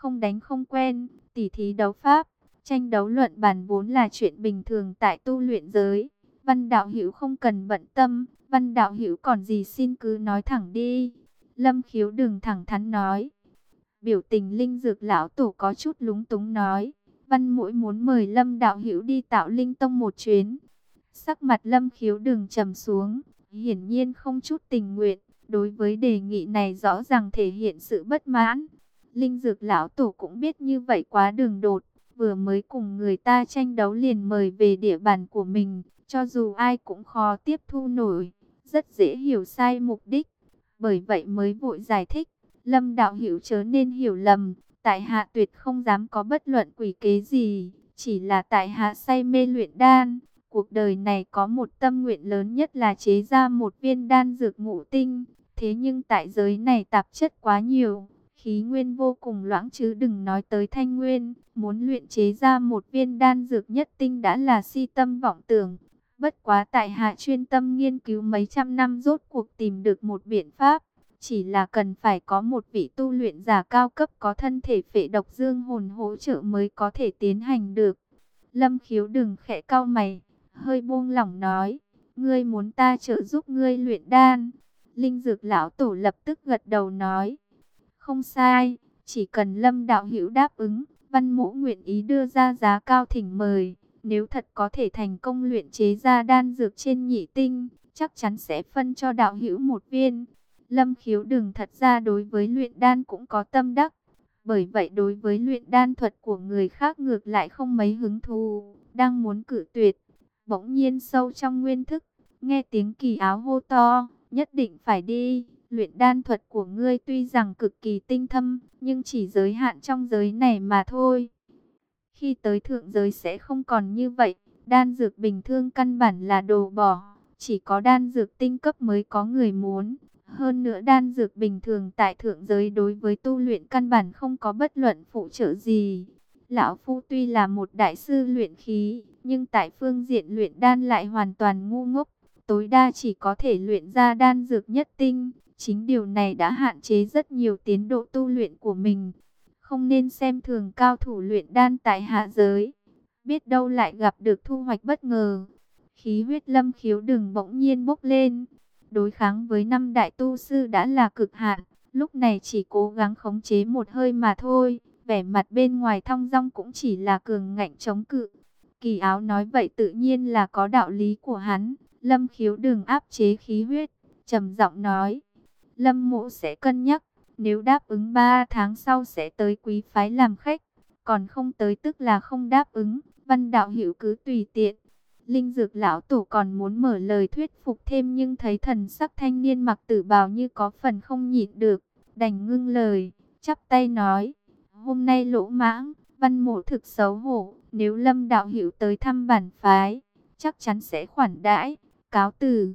không đánh không quen, tỉ thí đấu pháp, tranh đấu luận bàn vốn là chuyện bình thường tại tu luyện giới. Văn đạo hữu không cần bận tâm, văn đạo hữu còn gì xin cứ nói thẳng đi. Lâm khiếu đừng thẳng thắn nói. Biểu tình linh dược lão tổ có chút lúng túng nói. Văn mũi muốn mời Lâm đạo hữu đi tạo linh tông một chuyến. Sắc mặt Lâm khiếu đừng trầm xuống, hiển nhiên không chút tình nguyện. Đối với đề nghị này rõ ràng thể hiện sự bất mãn. Linh dược lão tổ cũng biết như vậy quá đường đột. Vừa mới cùng người ta tranh đấu liền mời về địa bàn của mình. Cho dù ai cũng khó tiếp thu nổi. Rất dễ hiểu sai mục đích. Bởi vậy mới vội giải thích. Lâm đạo hiểu chớ nên hiểu lầm. Tại hạ tuyệt không dám có bất luận quỷ kế gì. Chỉ là tại hạ say mê luyện đan. Cuộc đời này có một tâm nguyện lớn nhất là chế ra một viên đan dược ngũ tinh. Thế nhưng tại giới này tạp chất quá nhiều, khí nguyên vô cùng loãng chứ đừng nói tới thanh nguyên. Muốn luyện chế ra một viên đan dược nhất tinh đã là si tâm vọng tưởng. Bất quá tại hạ chuyên tâm nghiên cứu mấy trăm năm rốt cuộc tìm được một biện pháp. Chỉ là cần phải có một vị tu luyện giả cao cấp có thân thể phệ độc dương hồn hỗ trợ mới có thể tiến hành được. Lâm khiếu đừng khẽ cao mày, hơi buông lỏng nói. Ngươi muốn ta trợ giúp ngươi luyện đan. Linh dược lão tổ lập tức gật đầu nói. Không sai, chỉ cần lâm đạo hữu đáp ứng, văn mũ nguyện ý đưa ra giá cao thỉnh mời. Nếu thật có thể thành công luyện chế ra đan dược trên nhị tinh, chắc chắn sẽ phân cho đạo hữu một viên. Lâm khiếu đừng thật ra đối với luyện đan cũng có tâm đắc. Bởi vậy đối với luyện đan thuật của người khác ngược lại không mấy hứng thú, đang muốn cử tuyệt. Bỗng nhiên sâu trong nguyên thức, nghe tiếng kỳ áo hô to, nhất định phải đi. Luyện đan thuật của ngươi tuy rằng cực kỳ tinh thâm, nhưng chỉ giới hạn trong giới này mà thôi. Khi tới thượng giới sẽ không còn như vậy, đan dược bình thường căn bản là đồ bỏ, chỉ có đan dược tinh cấp mới có người muốn. Hơn nữa đan dược bình thường tại thượng giới đối với tu luyện căn bản không có bất luận phụ trợ gì. Lão Phu tuy là một đại sư luyện khí, nhưng tại phương diện luyện đan lại hoàn toàn ngu ngốc. Tối đa chỉ có thể luyện ra đan dược nhất tinh. Chính điều này đã hạn chế rất nhiều tiến độ tu luyện của mình. Không nên xem thường cao thủ luyện đan tại hạ giới. Biết đâu lại gặp được thu hoạch bất ngờ. Khí huyết lâm khiếu đừng bỗng nhiên bốc lên. Đối kháng với năm đại tu sư đã là cực hạn. Lúc này chỉ cố gắng khống chế một hơi mà thôi. Vẻ mặt bên ngoài thong dong cũng chỉ là cường ngạnh chống cự. Kỳ áo nói vậy tự nhiên là có đạo lý của hắn. Lâm khiếu đừng áp chế khí huyết. trầm giọng nói. Lâm mộ sẽ cân nhắc. Nếu đáp ứng 3 tháng sau sẽ tới quý phái làm khách. Còn không tới tức là không đáp ứng. Văn đạo hiểu cứ tùy tiện. Linh dược lão tổ còn muốn mở lời thuyết phục thêm nhưng thấy thần sắc thanh niên mặc tử bào như có phần không nhịn được. Đành ngưng lời, chắp tay nói. Hôm nay lỗ mãng, văn mộ thực xấu hổ. Nếu lâm đạo hiểu tới thăm bản phái, chắc chắn sẽ khoản đãi, cáo từ.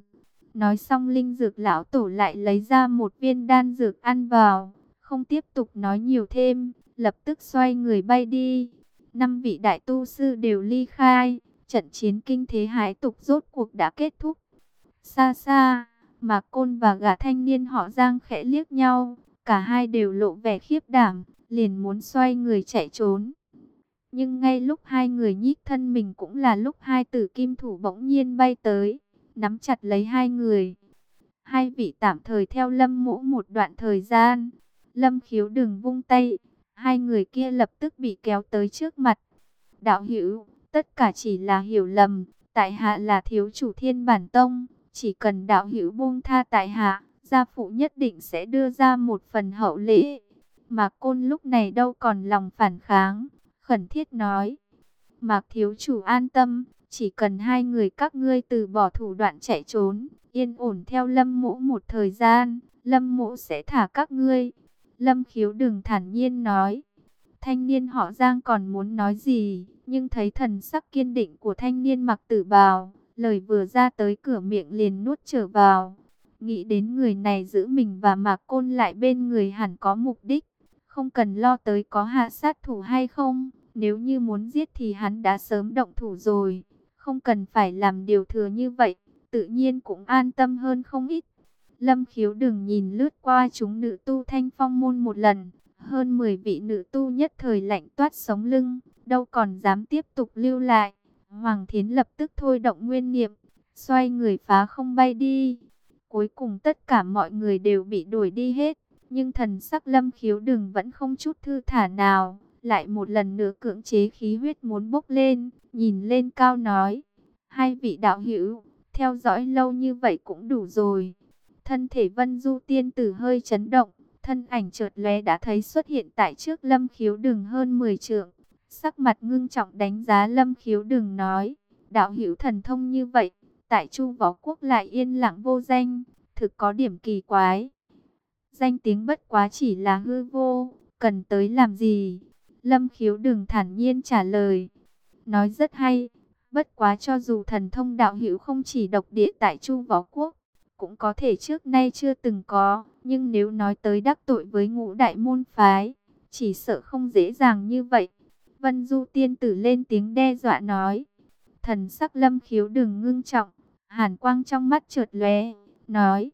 Nói xong linh dược lão tổ lại lấy ra một viên đan dược ăn vào, không tiếp tục nói nhiều thêm, lập tức xoay người bay đi. Năm vị đại tu sư đều ly khai, trận chiến kinh thế hái tục rốt cuộc đã kết thúc. Xa xa, mà Côn và gã thanh niên họ Giang khẽ liếc nhau, cả hai đều lộ vẻ khiếp đảm, liền muốn xoay người chạy trốn. Nhưng ngay lúc hai người nhích thân mình cũng là lúc hai tử kim thủ bỗng nhiên bay tới, nắm chặt lấy hai người. Hai vị tạm thời theo lâm mũ một đoạn thời gian. Lâm khiếu đừng vung tay, hai người kia lập tức bị kéo tới trước mặt. Đạo hữu, tất cả chỉ là hiểu lầm, tại hạ là thiếu chủ thiên bản tông, chỉ cần đạo hữu buông tha tại hạ, gia phụ nhất định sẽ đưa ra một phần hậu lễ. Mà côn lúc này đâu còn lòng phản kháng, khẩn thiết nói. Mạc thiếu chủ an tâm, chỉ cần hai người các ngươi từ bỏ thủ đoạn chạy trốn, yên ổn theo lâm mũ một thời gian, lâm mũ sẽ thả các ngươi. Lâm khiếu đừng thản nhiên nói. Thanh niên họ Giang còn muốn nói gì, nhưng thấy thần sắc kiên định của thanh niên mặc tử bào, lời vừa ra tới cửa miệng liền nuốt trở vào. Nghĩ đến người này giữ mình và mạc côn lại bên người hẳn có mục đích, không cần lo tới có hạ sát thủ hay không, nếu như muốn giết thì hắn đã sớm động thủ rồi không cần phải làm điều thừa như vậy, tự nhiên cũng an tâm hơn không ít. Lâm khiếu đừng nhìn lướt qua chúng nữ tu thanh phong môn một lần, hơn 10 vị nữ tu nhất thời lạnh toát sống lưng, đâu còn dám tiếp tục lưu lại. Hoàng Thiến lập tức thôi động nguyên niệm, xoay người phá không bay đi. Cuối cùng tất cả mọi người đều bị đuổi đi hết, nhưng thần sắc lâm khiếu đừng vẫn không chút thư thả nào. Lại một lần nữa cưỡng chế khí huyết muốn bốc lên, nhìn lên cao nói. Hai vị đạo hữu, theo dõi lâu như vậy cũng đủ rồi. Thân thể vân du tiên tử hơi chấn động, thân ảnh chợt lóe đã thấy xuất hiện tại trước lâm khiếu đừng hơn 10 trượng. Sắc mặt ngưng trọng đánh giá lâm khiếu đừng nói, đạo hữu thần thông như vậy, tại chu võ quốc lại yên lặng vô danh, thực có điểm kỳ quái. Danh tiếng bất quá chỉ là hư vô, cần tới làm gì? Lâm khiếu đừng thản nhiên trả lời. Nói rất hay, bất quá cho dù thần thông đạo hữu không chỉ độc địa tại chu võ quốc, cũng có thể trước nay chưa từng có, nhưng nếu nói tới đắc tội với ngũ đại môn phái, chỉ sợ không dễ dàng như vậy. Vân Du tiên tử lên tiếng đe dọa nói, thần sắc lâm khiếu đừng ngưng trọng, hàn quang trong mắt trượt lóe, nói,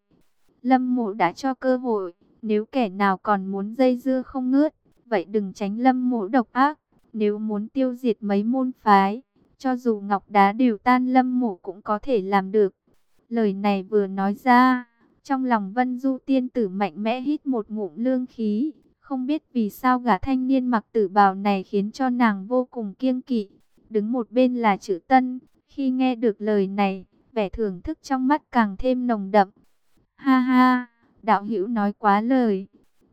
lâm mộ đã cho cơ hội, nếu kẻ nào còn muốn dây dưa không ngớt, vậy đừng tránh lâm mộ độc ác, nếu muốn tiêu diệt mấy môn phái, cho dù ngọc đá đều tan lâm mộ cũng có thể làm được. Lời này vừa nói ra, trong lòng Vân Du tiên tử mạnh mẽ hít một ngụm lương khí. Không biết vì sao gã thanh niên mặc tử bào này khiến cho nàng vô cùng kiêng kỵ. Đứng một bên là chữ tân, khi nghe được lời này, vẻ thưởng thức trong mắt càng thêm nồng đậm. Ha ha, đạo hữu nói quá lời.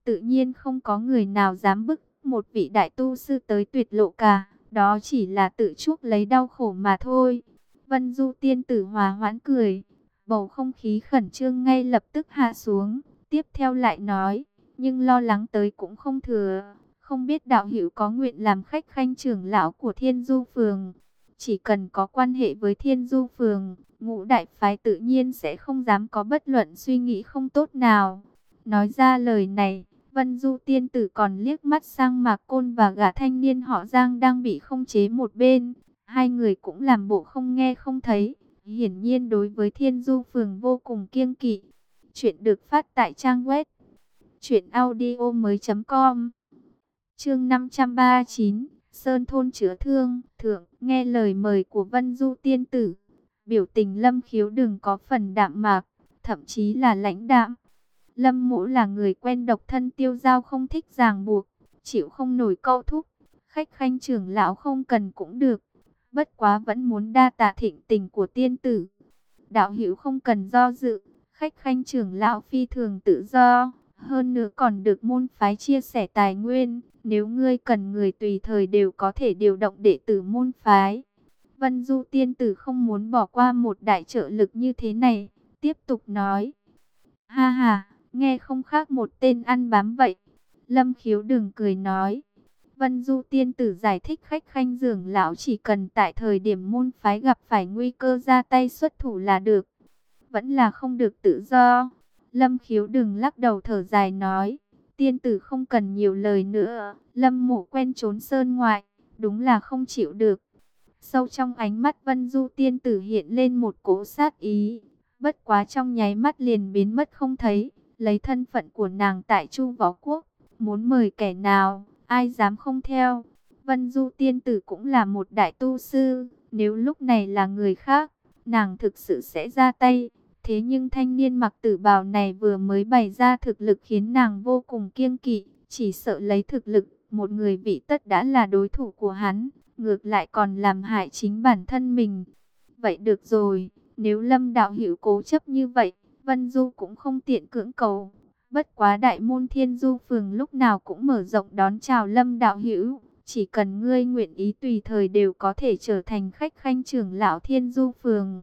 Tự nhiên không có người nào dám bức một vị đại tu sư tới tuyệt lộ cả. Đó chỉ là tự chuốc lấy đau khổ mà thôi. Vân Du tiên tử hòa hoãn cười Bầu không khí khẩn trương ngay lập tức hạ xuống. Tiếp theo lại nói, nhưng lo lắng tới cũng không thừa. Không biết đạo hữu có nguyện làm khách khanh trưởng lão của Thiên Du Phường. Chỉ cần có quan hệ với Thiên Du Phường, ngũ đại phái tự nhiên sẽ không dám có bất luận suy nghĩ không tốt nào. Nói ra lời này, Vân Du tiên tử còn liếc mắt sang Mạc Côn và gã thanh niên họ Giang đang bị không chế một bên. Hai người cũng làm bộ không nghe không thấy. Hiển nhiên đối với Thiên Du Phường vô cùng kiêng kỵ. Chuyện được phát tại trang web truyệnaudiomoi.com. Chương 539, Sơn thôn chứa thương, thượng, nghe lời mời của Vân Du tiên tử. Biểu tình Lâm Khiếu đừng có phần đạm mạc, thậm chí là lãnh đạm. Lâm Mũ là người quen độc thân tiêu giao không thích ràng buộc, chịu không nổi câu thúc. Khách khanh trưởng lão không cần cũng được, bất quá vẫn muốn đa tạ thịnh tình của tiên tử. Đạo hữu không cần do dự, khách khanh trưởng lão phi thường tự do, hơn nữa còn được môn phái chia sẻ tài nguyên, nếu ngươi cần người tùy thời đều có thể điều động đệ tử môn phái. Vân Du tiên tử không muốn bỏ qua một đại trợ lực như thế này, tiếp tục nói. Ha ha, nghe không khác một tên ăn bám vậy. Lâm khiếu đừng cười nói. Vân Du tiên tử giải thích khách khanh dường lão chỉ cần tại thời điểm môn phái gặp phải nguy cơ ra tay xuất thủ là được. Vẫn là không được tự do. Lâm khiếu đừng lắc đầu thở dài nói. Tiên tử không cần nhiều lời nữa. Lâm mộ quen trốn sơn ngoại. Đúng là không chịu được. Sâu trong ánh mắt Vân Du tiên tử hiện lên một cỗ sát ý. Bất quá trong nháy mắt liền biến mất không thấy. Lấy thân phận của nàng tại Chu Võ Quốc. Muốn mời kẻ nào ai dám không theo. Vân Du tiên tử cũng là một đại tu sư, nếu lúc này là người khác, nàng thực sự sẽ ra tay. Thế nhưng thanh niên mặc tử bào này vừa mới bày ra thực lực khiến nàng vô cùng kiêng kỵ, chỉ sợ lấy thực lực, một người vị tất đã là đối thủ của hắn, ngược lại còn làm hại chính bản thân mình. Vậy được rồi, nếu lâm đạo hữu cố chấp như vậy, Vân Du cũng không tiện cưỡng cầu. Bất quá đại môn thiên du phường lúc nào cũng mở rộng đón chào lâm đạo hữu. Chỉ cần ngươi nguyện ý tùy thời đều có thể trở thành khách khanh trưởng lão thiên du phường.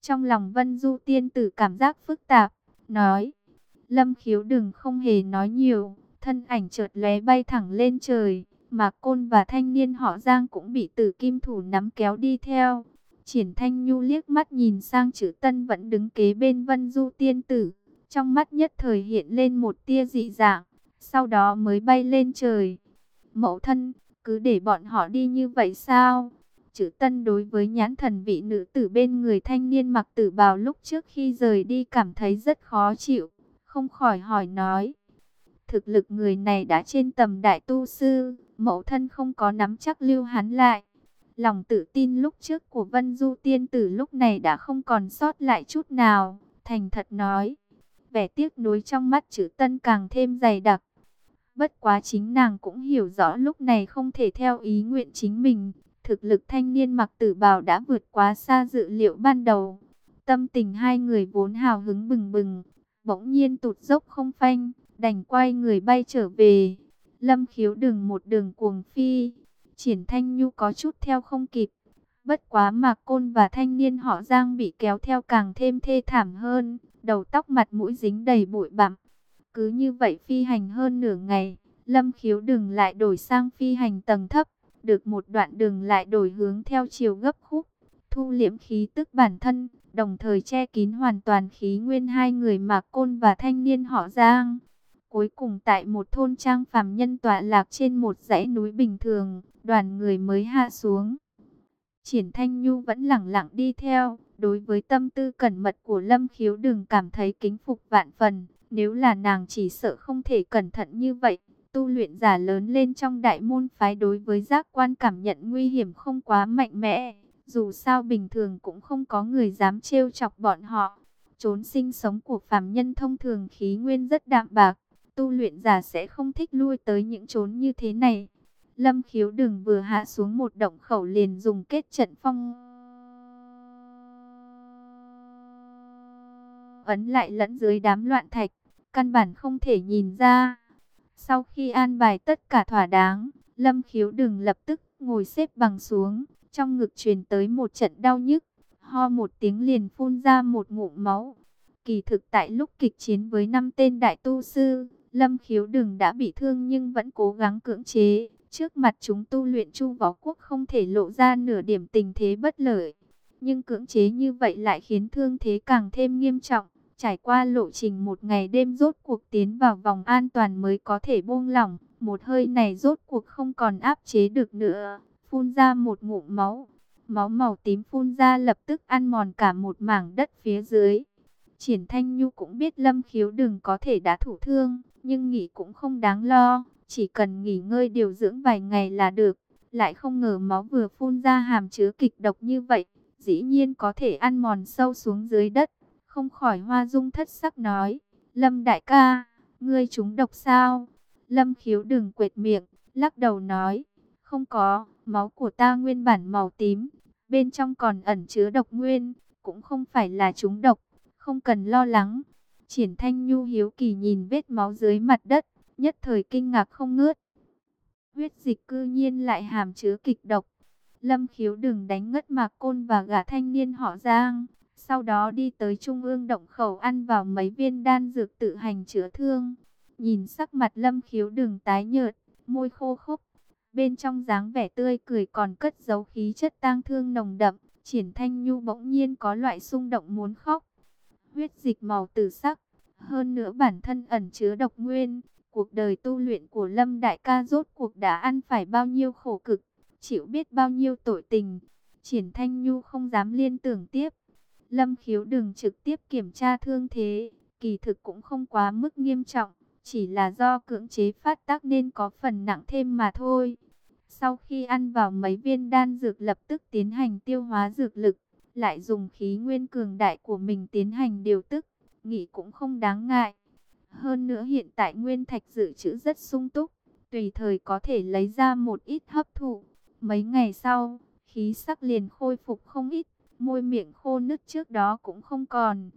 Trong lòng vân du tiên tử cảm giác phức tạp, nói. Lâm khiếu đừng không hề nói nhiều, thân ảnh chợt lóe bay thẳng lên trời. Mà côn và thanh niên họ Giang cũng bị tử kim thủ nắm kéo đi theo. Triển Thanh Nhu liếc mắt nhìn sang chữ Tân vẫn đứng kế bên Vân Du tiên tử. Trong mắt nhất thời hiện lên một tia dị dạng, sau đó mới bay lên trời. Mẫu thân, cứ để bọn họ đi như vậy sao? Chữ tân đối với nhãn thần vị nữ tử bên người thanh niên mặc tử bào lúc trước khi rời đi cảm thấy rất khó chịu, không khỏi hỏi nói. Thực lực người này đã trên tầm đại tu sư, mẫu thân không có nắm chắc lưu hắn lại. Lòng tự tin lúc trước của Vân Du tiên tử lúc này đã không còn sót lại chút nào, thành thật nói. Vẻ tiếc nuối trong mắt chữ tân càng thêm dày đặc. Bất quá chính nàng cũng hiểu rõ lúc này không thể theo ý nguyện chính mình. Thực lực thanh niên mặc tử bào đã vượt quá xa dự liệu ban đầu. Tâm tình hai người vốn hào hứng bừng bừng, bỗng nhiên tụt dốc không phanh, đành quay người bay trở về. Lâm khiếu đừng một đường cuồng phi, triển thanh nhu có chút theo không kịp. Bất quá mạc côn và thanh niên họ giang bị kéo theo càng thêm thê thảm hơn, đầu tóc mặt mũi dính đầy bụi bặm. Cứ như vậy phi hành hơn nửa ngày, lâm khiếu đừng lại đổi sang phi hành tầng thấp, được một đoạn đường lại đổi hướng theo chiều gấp khúc, thu liễm khí tức bản thân, đồng thời che kín hoàn toàn khí nguyên hai người mạc côn và thanh niên họ giang. Cuối cùng tại một thôn trang phàm nhân tọa lạc trên một dãy núi bình thường, đoàn người mới hạ xuống. Triển Thanh Nhu vẫn lặng lặng đi theo, đối với tâm tư cẩn mật của Lâm Khiếu đừng cảm thấy kính phục vạn phần, nếu là nàng chỉ sợ không thể cẩn thận như vậy. Tu luyện giả lớn lên trong đại môn phái đối với giác quan cảm nhận nguy hiểm không quá mạnh mẽ, dù sao bình thường cũng không có người dám trêu chọc bọn họ. Trốn sinh sống của phàm nhân thông thường khí nguyên rất đạm bạc, tu luyện giả sẽ không thích lui tới những chốn như thế này. Lâm khiếu đừng vừa hạ xuống một động khẩu liền dùng kết trận phong. Ấn lại lẫn dưới đám loạn thạch, căn bản không thể nhìn ra. Sau khi an bài tất cả thỏa đáng, Lâm khiếu đừng lập tức ngồi xếp bằng xuống, trong ngực truyền tới một trận đau nhức, ho một tiếng liền phun ra một ngụm máu. Kỳ thực tại lúc kịch chiến với năm tên đại tu sư, Lâm khiếu đừng đã bị thương nhưng vẫn cố gắng cưỡng chế. Trước mặt chúng tu luyện chu võ quốc không thể lộ ra nửa điểm tình thế bất lợi. Nhưng cưỡng chế như vậy lại khiến thương thế càng thêm nghiêm trọng. Trải qua lộ trình một ngày đêm rốt cuộc tiến vào vòng an toàn mới có thể buông lỏng. Một hơi này rốt cuộc không còn áp chế được nữa. Phun ra một ngụm máu. Máu màu tím phun ra lập tức ăn mòn cả một mảng đất phía dưới. Triển Thanh Nhu cũng biết Lâm Khiếu đừng có thể đã thủ thương, nhưng nghỉ cũng không đáng lo, chỉ cần nghỉ ngơi điều dưỡng vài ngày là được. Lại không ngờ máu vừa phun ra hàm chứa kịch độc như vậy, dĩ nhiên có thể ăn mòn sâu xuống dưới đất. Không khỏi hoa dung thất sắc nói, Lâm đại ca, ngươi trúng độc sao? Lâm khiếu đừng quệt miệng, lắc đầu nói, không có, máu của ta nguyên bản màu tím, bên trong còn ẩn chứa độc nguyên, cũng không phải là trúng độc, không cần lo lắng. Triển Thanh Nhu hiếu kỳ nhìn vết máu dưới mặt đất, nhất thời kinh ngạc không ngớt. Huyết dịch cư nhiên lại hàm chứa kịch độc. Lâm khiếu đừng đánh ngất mạc côn và gã thanh niên họ Giang. Sau đó đi tới trung ương động khẩu ăn vào mấy viên đan dược tự hành chữa thương. Nhìn sắc mặt lâm khiếu đừng tái nhợt, môi khô khốc. Bên trong dáng vẻ tươi cười còn cất dấu khí chất tang thương nồng đậm. Triển thanh nhu bỗng nhiên có loại xung động muốn khóc. Huyết dịch màu tử sắc. Hơn nữa bản thân ẩn chứa độc nguyên, Cuộc đời tu luyện của Lâm Đại ca rốt cuộc đã ăn phải bao nhiêu khổ cực, chịu biết bao nhiêu tội tình. Triển Thanh Nhu không dám liên tưởng tiếp. Lâm khiếu đừng trực tiếp kiểm tra thương thế, kỳ thực cũng không quá mức nghiêm trọng, chỉ là do cưỡng chế phát tác nên có phần nặng thêm mà thôi. Sau khi ăn vào mấy viên đan dược lập tức tiến hành tiêu hóa dược lực, lại dùng khí nguyên cường đại của mình tiến hành điều tức, nghĩ cũng không đáng ngại. Hơn nữa hiện tại nguyên thạch dự trữ rất sung túc, tùy thời có thể lấy ra một ít hấp thụ. Mấy ngày sau, khí sắc liền khôi phục không ít, môi miệng khô nứt trước đó cũng không còn.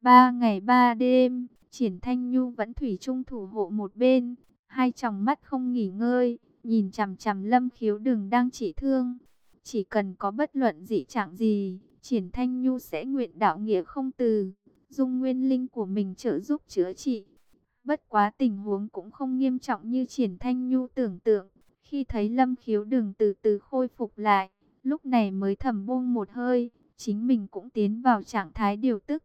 Ba ngày ba đêm, Triển Thanh Nhu vẫn thủy chung thủ hộ một bên, hai tròng mắt không nghỉ ngơi, nhìn chằm chằm Lâm Khiếu đường đang chỉ thương. Chỉ cần có bất luận dị trạng gì, Triển Thanh Nhu sẽ nguyện đạo nghĩa không từ, dung nguyên linh của mình trợ giúp chữa trị. Bất quá tình huống cũng không nghiêm trọng như Triển Thanh Nhu tưởng tượng. Khi thấy Lâm Khiếu Đường từ từ khôi phục lại, lúc này mới thầm buông một hơi, chính mình cũng tiến vào trạng thái điều tức.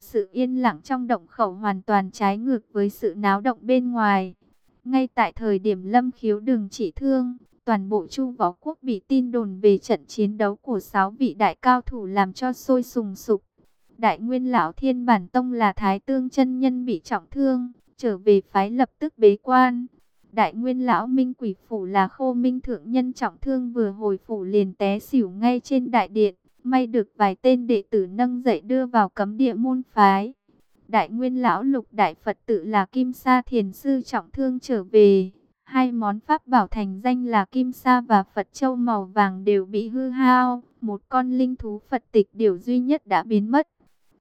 Sự yên lặng trong động khẩu hoàn toàn trái ngược với sự náo động bên ngoài. Ngay tại thời điểm Lâm Khiếu Đường chỉ thương, toàn bộ Chu Võ Quốc bị tin đồn về trận chiến đấu của sáu vị đại cao thủ làm cho sôi sùng sục. Đại nguyên lão thiên bản tông là thái tương chân nhân bị trọng thương, trở về phái lập tức bế quan. Đại nguyên lão minh quỷ phủ là khô minh thượng nhân trọng thương vừa hồi phủ liền té xỉu ngay trên đại điện. May được vài tên đệ tử nâng dậy đưa vào cấm địa môn phái. Đại nguyên lão lục đại Phật tự là Kim Sa Thiền Sư trọng thương trở về. Hai món pháp bảo thành danh là Kim Sa và Phật Châu màu vàng đều bị hư hao. Một con linh thú Phật tịch điều duy nhất đã biến mất.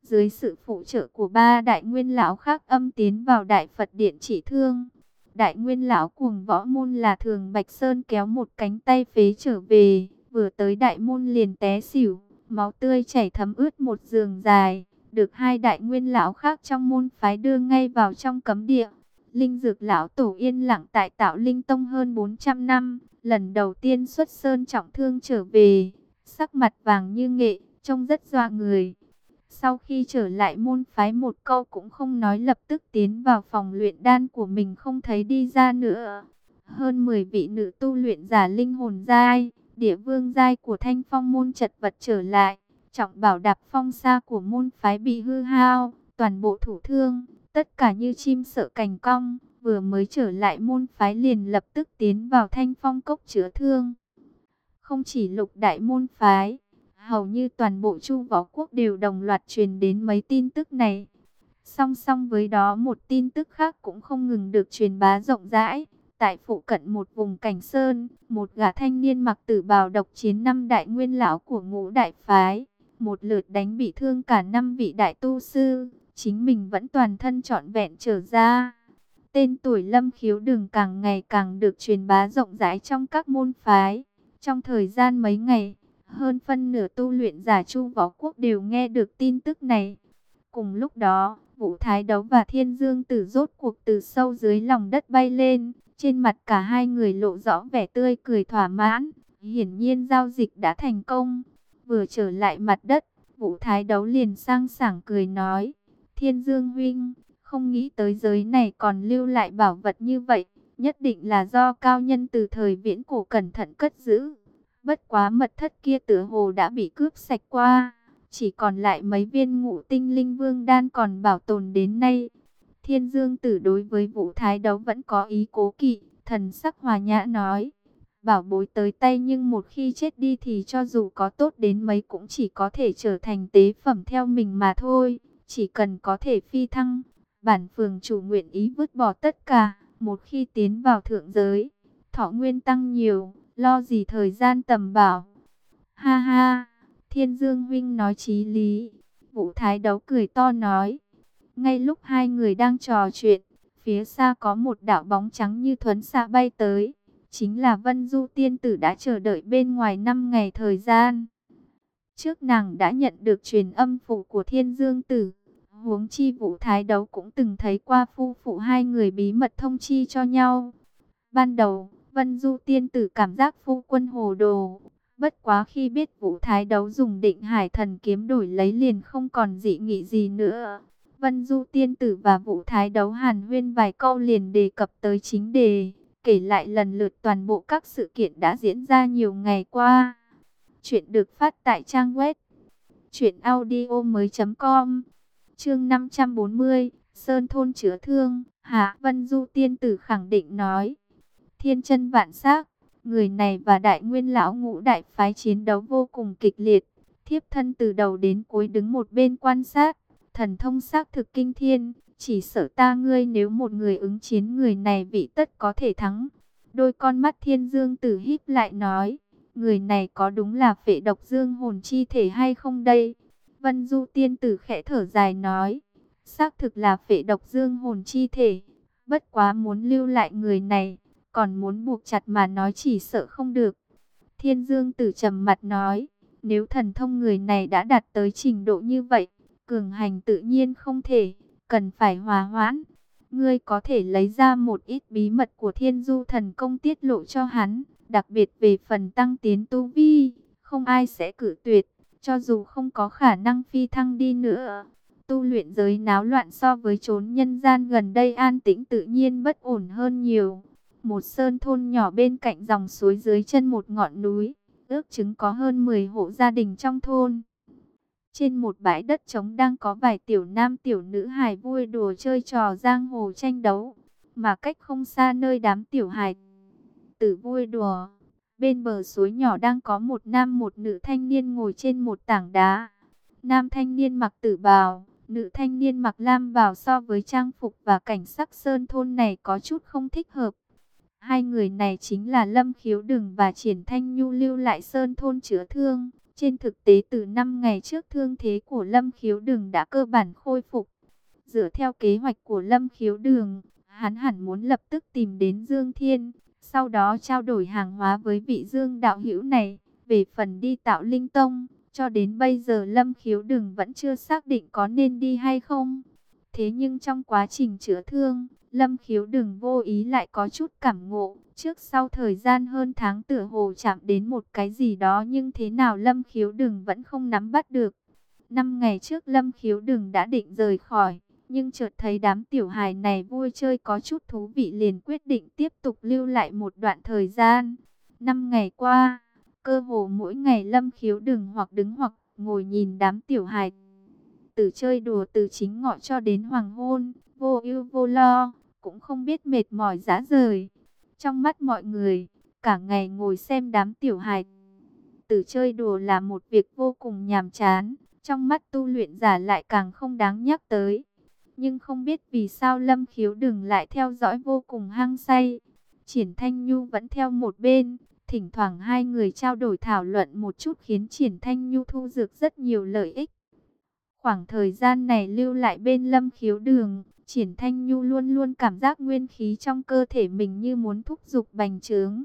Dưới sự phụ trợ của ba đại nguyên lão khác âm tiến vào đại Phật điện chỉ thương. Đại nguyên lão cuồng võ môn là thường Bạch Sơn kéo một cánh tay phế trở về. Vừa tới đại môn liền té xỉu, máu tươi chảy thấm ướt một giường dài. Được hai đại nguyên lão khác trong môn phái đưa ngay vào trong cấm địa. Linh dược lão tổ yên lặng tại tạo linh tông hơn 400 năm. Lần đầu tiên xuất sơn trọng thương trở về. Sắc mặt vàng như nghệ, trông rất doa người. Sau khi trở lại môn phái một câu cũng không nói lập tức tiến vào phòng luyện đan của mình không thấy đi ra nữa. Hơn 10 vị nữ tu luyện giả linh hồn giai, địa vương giai của thanh phong môn chật vật trở lại. Trọng bảo đạp phong xa của môn phái bị hư hao, toàn bộ thủ thương, tất cả như chim sợ cành cong, vừa mới trở lại môn phái liền lập tức tiến vào thanh phong cốc chữa thương. Không chỉ lục đại môn phái, hầu như toàn bộ chu võ quốc đều đồng loạt truyền đến mấy tin tức này. Song song với đó một tin tức khác cũng không ngừng được truyền bá rộng rãi. Tại phụ cận một vùng cảnh sơn, một gã thanh niên mặc tử bào độc chiến năm đại nguyên lão của ngũ đại phái. Một lượt đánh bị thương cả năm vị đại tu sư, chính mình vẫn toàn thân trọn vẹn trở ra. Tên tuổi lâm khiếu đường càng ngày càng được truyền bá rộng rãi trong các môn phái. Trong thời gian mấy ngày, hơn phân nửa tu luyện giả chu võ quốc đều nghe được tin tức này. Cùng lúc đó, Vũ Thái Đấu và Thiên Dương Tử rốt cuộc từ sâu dưới lòng đất bay lên. Trên mặt cả hai người lộ rõ vẻ tươi cười thỏa mãn. Hiển nhiên giao dịch đã thành công. Vừa trở lại mặt đất, Vũ Thái Đấu liền sang sảng cười nói. Thiên Dương Huynh, không nghĩ tới giới này còn lưu lại bảo vật như vậy. Nhất định là do cao nhân từ thời viễn cổ cẩn thận cất giữ. Bất quá mật thất kia tựa hồ đã bị cướp sạch qua. Chỉ còn lại mấy viên ngũ tinh linh vương đan còn bảo tồn đến nay. Thiên Dương tử đối với vụ thái đấu vẫn có ý cố kỵ. Thần sắc hòa nhã nói. Bảo bối tới tay nhưng một khi chết đi thì cho dù có tốt đến mấy cũng chỉ có thể trở thành tế phẩm theo mình mà thôi. Chỉ cần có thể phi thăng, bản phường chủ nguyện ý vứt bỏ tất cả. Một khi tiến vào thượng giới, thọ nguyên tăng nhiều lo gì thời gian tầm bảo. Ha ha, Thiên Dương Huynh nói chí lý. Vũ Thái Đấu cười to nói. Ngay lúc hai người đang trò chuyện, phía xa có một đạo bóng trắng như thuấn xa bay tới. Chính là Vân Du Tiên Tử đã chờ đợi bên ngoài 5 ngày thời gian. Trước nàng đã nhận được truyền âm phụ của Thiên Dương Tử. Huống chi vụ Thái Đấu cũng từng thấy qua phu phụ hai người bí mật thông chi cho nhau. Ban đầu, Vân Du tiên tử cảm giác phu quân hồ đồ. Bất quá khi biết Vụ thái đấu dùng định hải thần kiếm đổi lấy liền không còn dị nghị gì nữa. Vân Du tiên tử và Vụ thái đấu hàn huyên vài câu liền đề cập tới chính đề. Kể lại lần lượt toàn bộ các sự kiện đã diễn ra nhiều ngày qua. Chuyện được phát tại trang web. Chuyện audio mới.com Chương 540 Sơn Thôn Chứa Thương, Hạ Vân Du tiên tử khẳng định nói thiên chân vạn sắc. Người này và đại nguyên lão ngũ đại phái chiến đấu vô cùng kịch liệt. Thiếp thân từ đầu đến cuối đứng một bên quan sát. Thần thông xác thực kinh thiên. Chỉ sợ ta ngươi nếu một người ứng chiến người này vị tất có thể thắng. Đôi con mắt thiên dương tử híp lại nói. Người này có đúng là phệ độc dương hồn chi thể hay không đây? Vân Du tiên tử khẽ thở dài nói. Xác thực là phệ độc dương hồn chi thể. Bất quá muốn lưu lại người này còn muốn buộc chặt mà nói chỉ sợ không được. Thiên Dương Tử trầm mặt nói, nếu thần thông người này đã đạt tới trình độ như vậy, cường hành tự nhiên không thể, cần phải hòa hoãn. Ngươi có thể lấy ra một ít bí mật của thiên du thần công tiết lộ cho hắn, đặc biệt về phần tăng tiến tu vi, không ai sẽ cử tuyệt, cho dù không có khả năng phi thăng đi nữa. Tu luyện giới náo loạn so với chốn nhân gian gần đây an tĩnh tự nhiên bất ổn hơn nhiều một sơn thôn nhỏ bên cạnh dòng suối dưới chân một ngọn núi, ước chứng có hơn 10 hộ gia đình trong thôn. Trên một bãi đất trống đang có vài tiểu nam tiểu nữ hài vui đùa chơi trò giang hồ tranh đấu. Mà cách không xa nơi đám tiểu hài tử vui đùa. Bên bờ suối nhỏ đang có một nam một nữ thanh niên ngồi trên một tảng đá. Nam thanh niên mặc tử bào, nữ thanh niên mặc lam bào so với trang phục và cảnh sắc sơn thôn này có chút không thích hợp. Hai người này chính là Lâm Khiếu Đừng và Triển Thanh Nhu lưu lại sơn thôn chữa thương. Trên thực tế từ năm ngày trước thương thế của Lâm Khiếu Đừng đã cơ bản khôi phục. Dựa theo kế hoạch của Lâm Khiếu Đường, hắn hẳn muốn lập tức tìm đến Dương Thiên, sau đó trao đổi hàng hóa với vị Dương đạo hữu này. Về phần đi tạo linh tông, cho đến bây giờ Lâm Khiếu Đừng vẫn chưa xác định có nên đi hay không. Thế nhưng trong quá trình chữa thương, Lâm khiếu đừng vô ý lại có chút cảm ngộ. Trước sau thời gian hơn tháng tựa hồ chạm đến một cái gì đó nhưng thế nào Lâm khiếu đừng vẫn không nắm bắt được. Năm ngày trước Lâm khiếu đừng đã định rời khỏi. Nhưng chợt thấy đám tiểu hài này vui chơi có chút thú vị liền quyết định tiếp tục lưu lại một đoạn thời gian. Năm ngày qua, cơ hồ mỗi ngày Lâm khiếu đừng hoặc đứng hoặc ngồi nhìn đám tiểu hài. Từ chơi đùa từ chính ngọ cho đến hoàng hôn, vô ưu vô lo cũng không biết mệt mỏi giá rời. Trong mắt mọi người, cả ngày ngồi xem đám tiểu hài từ chơi đùa là một việc vô cùng nhàm chán, trong mắt tu luyện giả lại càng không đáng nhắc tới. Nhưng không biết vì sao Lâm Khiếu đừng lại theo dõi vô cùng hăng say. Triển Thanh Nhu vẫn theo một bên, thỉnh thoảng hai người trao đổi thảo luận một chút khiến Triển Thanh Nhu thu được rất nhiều lợi ích. Khoảng thời gian này lưu lại bên Lâm Khiếu Đường, Triển Thanh Nhu luôn luôn cảm giác nguyên khí trong cơ thể mình như muốn thúc giục bành trướng.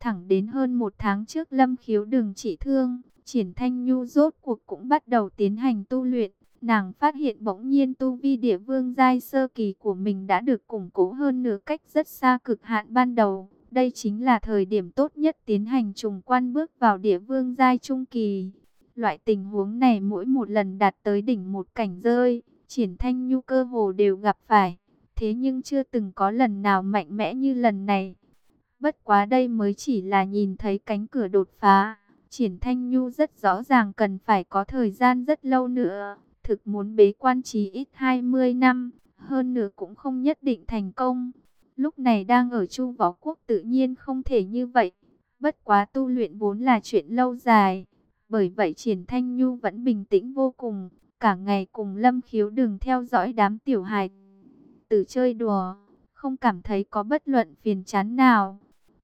Thẳng đến hơn một tháng trước Lâm Khiếu Đường trị thương, Triển Thanh Nhu rốt cuộc cũng bắt đầu tiến hành tu luyện. Nàng phát hiện bỗng nhiên tu vi địa vương giai sơ kỳ của mình đã được củng cố hơn nửa cách rất xa cực hạn ban đầu. Đây chính là thời điểm tốt nhất tiến hành trùng quan bước vào địa vương giai trung kỳ. Loại tình huống này mỗi một lần đạt tới đỉnh một cảnh rơi, triển thanh nhu cơ hồ đều gặp phải. Thế nhưng chưa từng có lần nào mạnh mẽ như lần này. Bất quá đây mới chỉ là nhìn thấy cánh cửa đột phá. Triển Thanh Nhu rất rõ ràng cần phải có thời gian rất lâu nữa. Thực muốn bế quan trí ít 20 năm, hơn nữa cũng không nhất định thành công. Lúc này đang ở Chu Võ Quốc tự nhiên không thể như vậy. Bất quá tu luyện vốn là chuyện lâu dài. Bởi vậy Triển Thanh Nhu vẫn bình tĩnh vô cùng, cả ngày cùng Lâm Khiếu đừng theo dõi đám tiểu hài tử chơi đùa, không cảm thấy có bất luận phiền chán nào.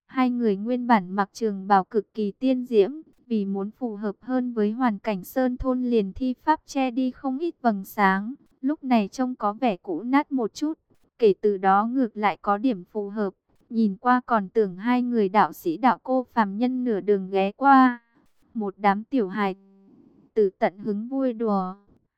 Hai người nguyên bản mặc trường bào cực kỳ tiên diễm, vì muốn phù hợp hơn với hoàn cảnh sơn thôn liền thi pháp che đi không ít vầng sáng, lúc này trông có vẻ cũ nát một chút, kể từ đó ngược lại có điểm phù hợp. Nhìn qua còn tưởng hai người đạo sĩ đạo cô phàm nhân nửa đường ghé qua một đám tiểu hài từ tận hứng vui đùa,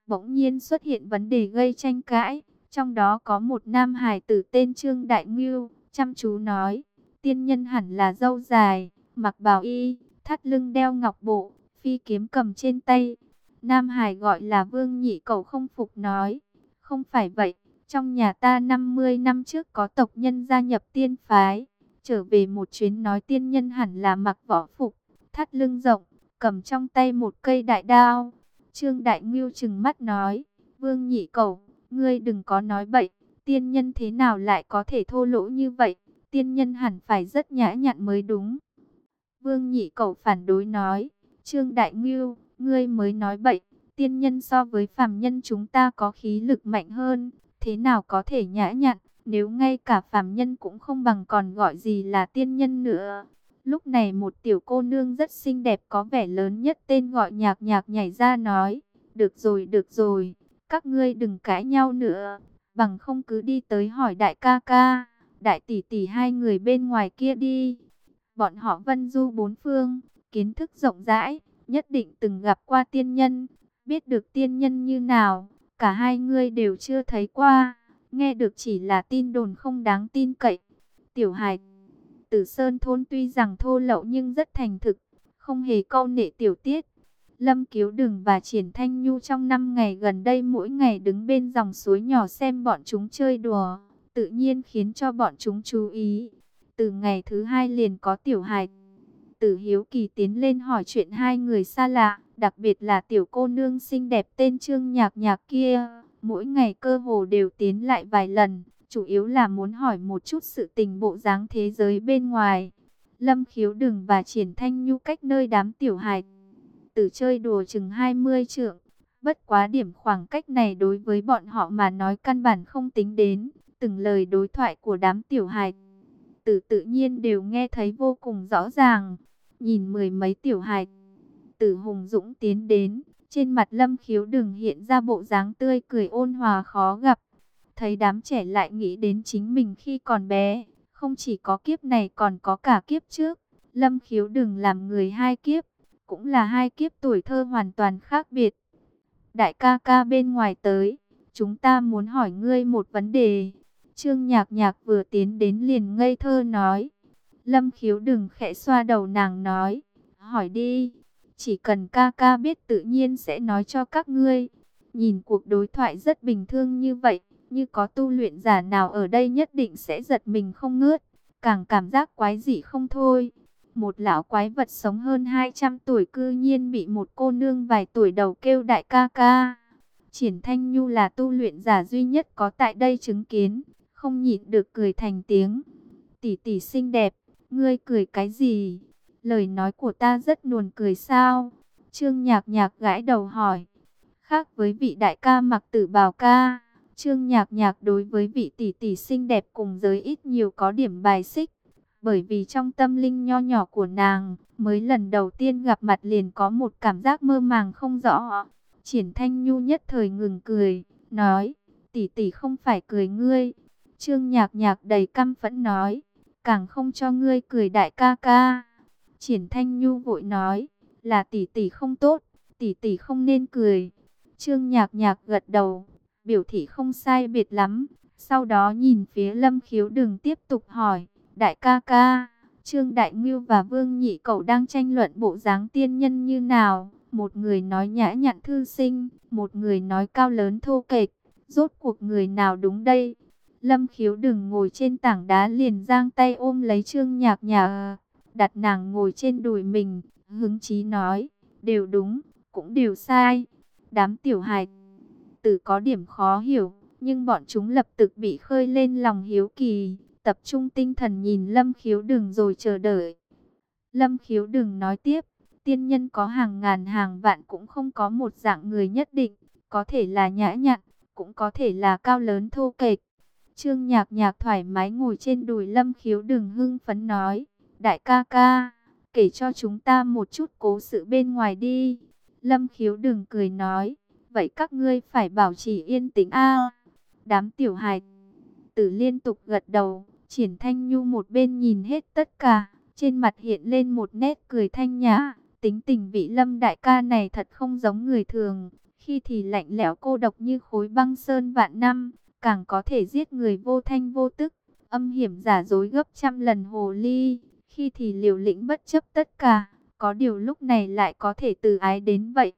bỗng nhiên xuất hiện vấn đề gây tranh cãi. Trong đó có một nam hài tử tên Trương Đại Ngưu, chăm chú nói, tiên nhân hẳn là dâu dài, mặc bào y, thắt lưng đeo ngọc bộ, phi kiếm cầm trên tay. Nam Hải gọi là Vương Nhị Cầu không phục nói, không phải vậy, trong nhà ta 50 năm trước có tộc nhân gia nhập tiên phái, trở về một chuyến nói tiên nhân hẳn là mặc võ phục, thắt lưng rộng, cầm trong tay một cây đại đao. Trương Đại Ngưu chừng mắt nói, Vương Nhị Cầu, ngươi đừng có nói bậy, tiên nhân thế nào lại có thể thô lỗ như vậy, tiên nhân hẳn phải rất nhã nhặn mới đúng. Vương Nhị Cầu phản đối nói, Trương Đại Ngưu, ngươi mới nói bậy, tiên nhân so với phàm nhân chúng ta có khí lực mạnh hơn, thế nào có thể nhã nhặn, nếu ngay cả phàm nhân cũng không bằng còn gọi gì là tiên nhân nữa. Lúc này một tiểu cô nương rất xinh đẹp có vẻ lớn nhất tên gọi nhạc nhạc nhảy ra nói. Được rồi, được rồi, các ngươi đừng cãi nhau nữa. Bằng không cứ đi tới hỏi đại ca ca, đại tỷ tỷ hai người bên ngoài kia đi. Bọn họ vân du bốn phương, kiến thức rộng rãi, nhất định từng gặp qua tiên nhân. Biết được tiên nhân như nào, cả hai ngươi đều chưa thấy qua. Nghe được chỉ là tin đồn không đáng tin cậy. Tiểu hài Tử Sơn thôn tuy rằng thô lậu nhưng rất thành thực, không hề câu nệ tiểu tiết. Lâm Kiếu Đừng và Triển Thanh Nhu trong năm ngày gần đây mỗi ngày đứng bên dòng suối nhỏ xem bọn chúng chơi đùa, tự nhiên khiến cho bọn chúng chú ý. Từ ngày thứ hai liền có tiểu hài Tử Hiếu Kỳ tiến lên hỏi chuyện hai người xa lạ, Đặc biệt là tiểu cô nương xinh đẹp tên Trương Nhạc Nhạc kia, mỗi ngày cơ hồ đều tiến lại vài lần, chủ yếu là muốn hỏi một chút sự tình bộ dáng thế giới bên ngoài. Lâm khiếu đừng và triển thanh nhu cách nơi đám tiểu hài tử chơi đùa chừng 20 trượng. Bất quá điểm khoảng cách này đối với bọn họ mà nói căn bản không tính đến. Từng lời đối thoại của đám tiểu hài tử tự nhiên đều nghe thấy vô cùng rõ ràng. Nhìn mười mấy tiểu hài, tử hùng dũng tiến đến. Trên mặt lâm khiếu đừng hiện ra bộ dáng tươi cười ôn hòa khó gặp. Thấy đám trẻ lại nghĩ đến chính mình khi còn bé. Không chỉ có kiếp này còn có cả kiếp trước. Lâm khiếu đừng làm người hai kiếp. Cũng là hai kiếp tuổi thơ hoàn toàn khác biệt. Đại ca ca bên ngoài tới. Chúng ta muốn hỏi ngươi một vấn đề. Trương nhạc nhạc vừa tiến đến liền ngây thơ nói. Lâm khiếu đừng khẽ xoa đầu nàng nói. Hỏi đi. Chỉ cần ca ca biết tự nhiên sẽ nói cho các ngươi. Nhìn cuộc đối thoại rất bình thường như vậy. Như có tu luyện giả nào ở đây nhất định sẽ giật mình không ngớt. Càng cảm giác quái dị không thôi. Một lão quái vật sống hơn 200 tuổi cư nhiên bị một cô nương vài tuổi đầu kêu đại ca ca. Triển Thanh Nhu là tu luyện giả duy nhất có tại đây chứng kiến, không nhịn được cười thành tiếng. Tỷ tỷ xinh đẹp, ngươi cười cái gì? Lời nói của ta rất nuồn cười sao? Trương Nhạc Nhạc gãi đầu hỏi. Khác với vị đại ca mặc tử bào ca, Trương Nhạc Nhạc đối với vị tỷ tỷ xinh đẹp cùng giới ít nhiều có điểm bài xích. Bởi vì trong tâm linh nho nhỏ của nàng, mới lần đầu tiên gặp mặt liền có một cảm giác mơ màng không rõ. Triển Thanh Nhu nhất thời ngừng cười, nói, tỷ tỷ không phải cười ngươi. Trương Nhạc Nhạc đầy căm phẫn nói, càng không cho ngươi cười đại ca ca. Triển Thanh Nhu vội nói, là tỷ tỷ không tốt, tỷ tỷ không nên cười. Trương Nhạc Nhạc gật đầu, biểu thị không sai biệt lắm. Sau đó nhìn phía Lâm Khiếu đừng tiếp tục hỏi, đại ca ca, Trương Đại Ngưu và Vương Nhị Cậu đang tranh luận bộ dáng tiên nhân như nào. Một người nói nhã nhặn thư sinh, một người nói cao lớn thô kệch. Rốt cuộc người nào đúng đây? Lâm khiếu đừng ngồi trên tảng đá liền giang tay ôm lấy Trương Nhạc Nhạc, đặt nàng ngồi trên đùi mình, hứng chí nói, đều đúng, cũng đều sai. Đám tiểu hài tử có điểm khó hiểu, nhưng bọn chúng lập tức bị khơi lên lòng hiếu kỳ, tập trung tinh thần nhìn Lâm Khiếu Đừng rồi chờ đợi. Lâm Khiếu Đừng nói tiếp, tiên nhân có hàng ngàn hàng vạn cũng không có một dạng người nhất định, có thể là nhã nhặn, cũng có thể là cao lớn thô kệch. Trương Nhạc Nhạc thoải mái ngồi trên đùi Lâm Khiếu Đừng hưng phấn nói, đại ca ca, kể cho chúng ta một chút cố sự bên ngoài đi. Lâm Khiếu Đừng cười nói, vậy các ngươi phải bảo trì yên tĩnh a. đám tiểu hài tử liên tục gật đầu, Triển Thanh Nhu một bên nhìn hết tất cả, trên mặt hiện lên một nét cười thanh nhã. Tính tình vị lâm đại ca này thật không giống người thường, khi thì lạnh lẽo cô độc như khối băng sơn vạn năm, càng có thể giết người vô thanh vô tức, âm hiểm giả dối gấp trăm lần hồ ly, khi thì liều lĩnh bất chấp tất cả, có điều lúc này lại có thể từ ái đến vậy.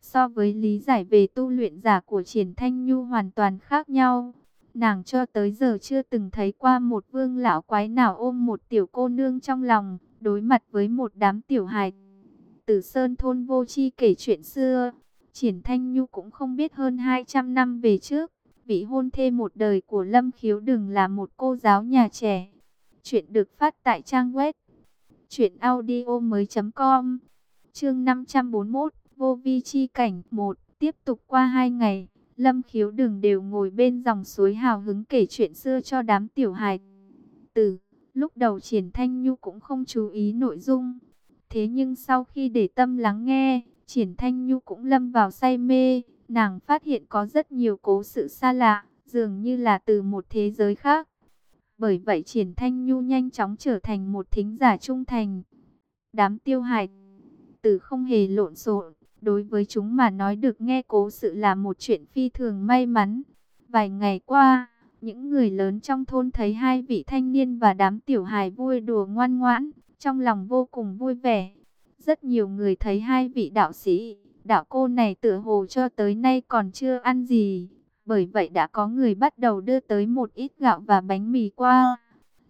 So với lý giải về tu luyện giả của Triển Thanh Nhu hoàn toàn khác nhau. Nàng cho tới giờ chưa từng thấy qua một vương lão quái nào ôm một tiểu cô nương trong lòng, đối mặt với một đám tiểu hài. từ Sơn thôn vô chi kể chuyện xưa, Triển Thanh Nhu cũng không biết hơn 200 năm về trước, vị hôn thê một đời của Lâm Khiếu đừng là một cô giáo nhà trẻ. Chuyện được phát tại trang web truyệnaudiomoi.com. Chương 541, vô vi chi cảnh 1, tiếp tục qua 2 ngày. Lâm khiếu đừng đều ngồi bên dòng suối hào hứng kể chuyện xưa cho đám tiểu hài. Từ lúc đầu triển thanh nhu cũng không chú ý nội dung. Thế nhưng sau khi để tâm lắng nghe, triển thanh nhu cũng lâm vào say mê. Nàng phát hiện có rất nhiều cố sự xa lạ, dường như là từ một thế giới khác. Bởi vậy triển thanh nhu nhanh chóng trở thành một thính giả trung thành. Đám tiêu hại, từ không hề lộn xộn Đối với chúng mà nói được nghe cố sự là một chuyện phi thường may mắn. Vài ngày qua, những người lớn trong thôn thấy hai vị thanh niên và đám tiểu hài vui đùa ngoan ngoãn, trong lòng vô cùng vui vẻ. Rất nhiều người thấy hai vị đạo sĩ, đạo cô này tựa hồ cho tới nay còn chưa ăn gì. Bởi vậy đã có người bắt đầu đưa tới một ít gạo và bánh mì qua.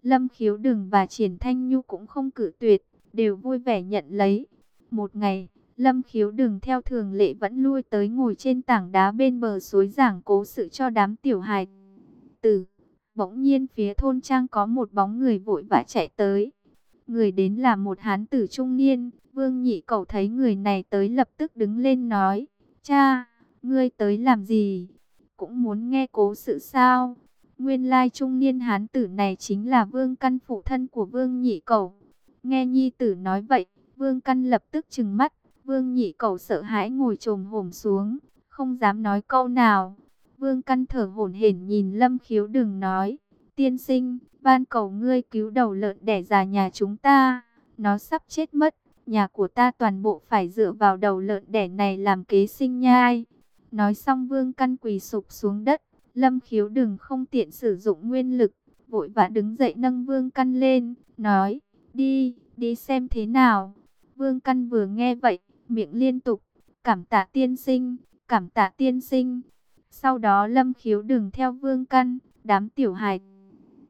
Lâm khiếu đừng và triển thanh nhu cũng không cử tuyệt, đều vui vẻ nhận lấy. Một ngày, Lâm khiếu đừng theo thường lệ vẫn lui tới ngồi trên tảng đá bên bờ suối giảng cố sự cho đám tiểu hài Từ Bỗng nhiên phía thôn trang có một bóng người vội vã chạy tới. Người đến là một hán tử trung niên. Vương nhị cầu thấy người này tới lập tức đứng lên nói. Cha, ngươi tới làm gì? Cũng muốn nghe cố sự sao? Nguyên lai trung niên hán tử này chính là vương căn phụ thân của vương nhị cầu. Nghe nhi tử nói vậy, vương căn lập tức trừng mắt. Vương nhị cầu sợ hãi ngồi trồm hổm xuống, không dám nói câu nào. Vương căn thở hổn hển nhìn lâm khiếu đừng nói. Tiên sinh, ban cầu ngươi cứu đầu lợn đẻ già nhà chúng ta. Nó sắp chết mất, nhà của ta toàn bộ phải dựa vào đầu lợn đẻ này làm kế sinh nhai. Nói xong vương căn quỳ sụp xuống đất, lâm khiếu đừng không tiện sử dụng nguyên lực, vội vã đứng dậy nâng vương căn lên, nói, đi, đi xem thế nào. Vương căn vừa nghe vậy, miệng liên tục, cảm tạ tiên sinh, cảm tạ tiên sinh. Sau đó lâm khiếu đừng theo vương căn, đám tiểu hài